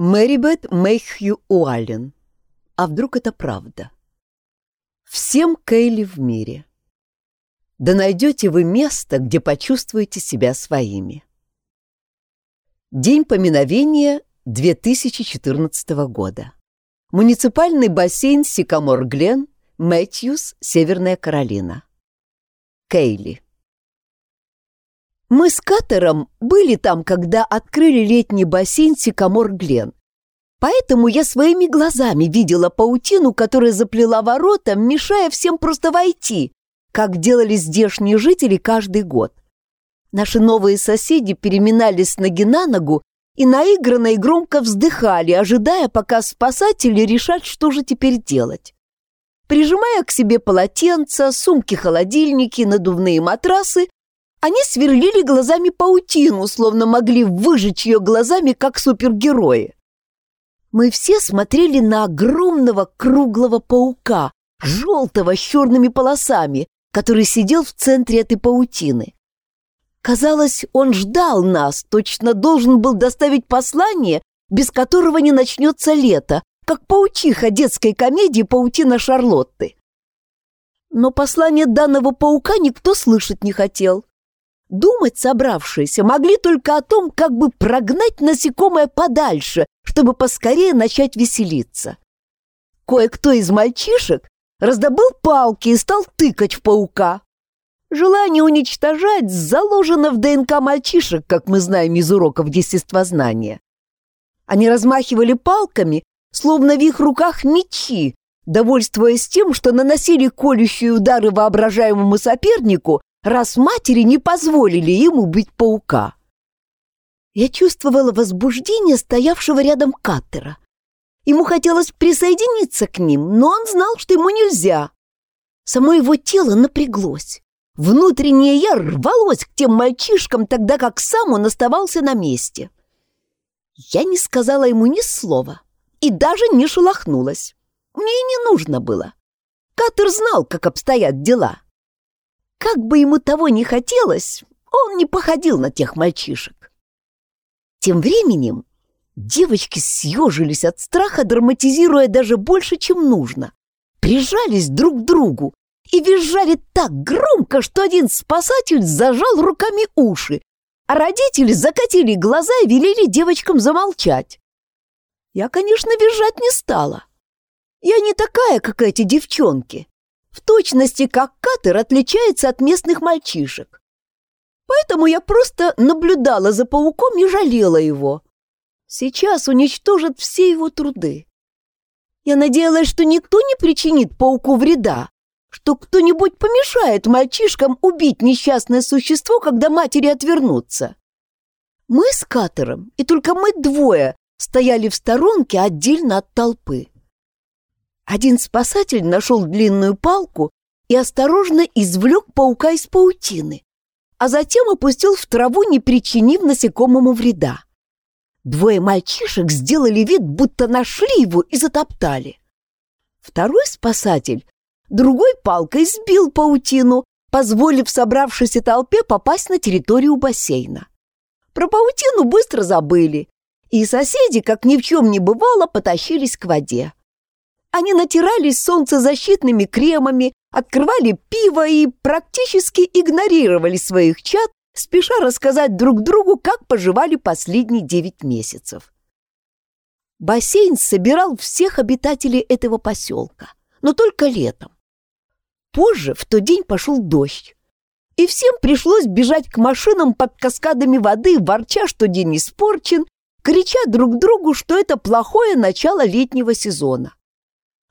Мэрибет Мэйхью Уаллен. А вдруг это правда? Всем Кейли в мире. Да найдете вы место, где почувствуете себя своими. День поминовения 2014 года. Муниципальный бассейн Сикамор-Глен, Мэтьюс, Северная Каролина. Кейли. Мы с Катером были там, когда открыли летний бассейн Сикамор-Глен. Поэтому я своими глазами видела паутину, которая заплела ворота, мешая всем просто войти, как делали здешние жители каждый год. Наши новые соседи переминались с ноги на ногу и наигранно и громко вздыхали, ожидая, пока спасатели решат, что же теперь делать. Прижимая к себе полотенца, сумки-холодильники, надувные матрасы, они сверлили глазами паутину, словно могли выжечь ее глазами, как супергерои. Мы все смотрели на огромного круглого паука, желтого с черными полосами, который сидел в центре этой паутины. Казалось, он ждал нас, точно должен был доставить послание, без которого не начнется лето, как паучиха детской комедии «Паутина Шарлотты». Но послание данного паука никто слышать не хотел. Думать собравшиеся могли только о том, как бы прогнать насекомое подальше, чтобы поскорее начать веселиться. Кое-кто из мальчишек раздобыл палки и стал тыкать в паука. Желание уничтожать заложено в ДНК мальчишек, как мы знаем из уроков естествознания. Они размахивали палками, словно в их руках мечи, довольствуясь тем, что наносили колющие удары воображаемому сопернику, раз матери не позволили им убить паука. Я чувствовала возбуждение стоявшего рядом Каттера. Ему хотелось присоединиться к ним, но он знал, что ему нельзя. Само его тело напряглось. Внутреннее я рвалось к тем мальчишкам, тогда как сам он оставался на месте. Я не сказала ему ни слова и даже не шелохнулась. Мне и не нужно было. Каттер знал, как обстоят дела. Как бы ему того не хотелось, он не походил на тех мальчишек. Тем временем девочки съежились от страха, драматизируя даже больше, чем нужно. Прижались друг к другу и визжали так громко, что один спасатель зажал руками уши, а родители закатили глаза и велели девочкам замолчать. Я, конечно, визжать не стала. Я не такая, как эти девчонки в точности как Катер отличается от местных мальчишек. Поэтому я просто наблюдала за пауком и жалела его. Сейчас уничтожат все его труды. Я надеялась, что никто не причинит пауку вреда, что кто-нибудь помешает мальчишкам убить несчастное существо, когда матери отвернутся. Мы с Катером, и только мы двое, стояли в сторонке отдельно от толпы. Один спасатель нашел длинную палку и осторожно извлек паука из паутины, а затем опустил в траву, не причинив насекомому вреда. Двое мальчишек сделали вид, будто нашли его и затоптали. Второй спасатель другой палкой сбил паутину, позволив собравшейся толпе попасть на территорию бассейна. Про паутину быстро забыли, и соседи, как ни в чем не бывало, потащились к воде. Они натирались солнцезащитными кремами, открывали пиво и практически игнорировали своих чад, спеша рассказать друг другу, как поживали последние девять месяцев. Бассейн собирал всех обитателей этого поселка, но только летом. Позже в тот день пошел дождь, и всем пришлось бежать к машинам под каскадами воды, ворча, что день испорчен, крича друг другу, что это плохое начало летнего сезона.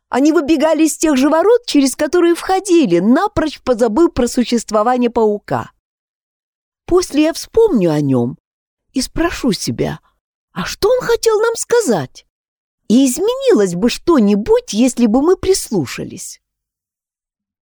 Они выбегали из тех же ворот, через которые входили, напрочь позабыв про существование паука. После я вспомню о нем и спрошу себя, а что он хотел нам сказать? И изменилось бы что-нибудь, если бы мы прислушались.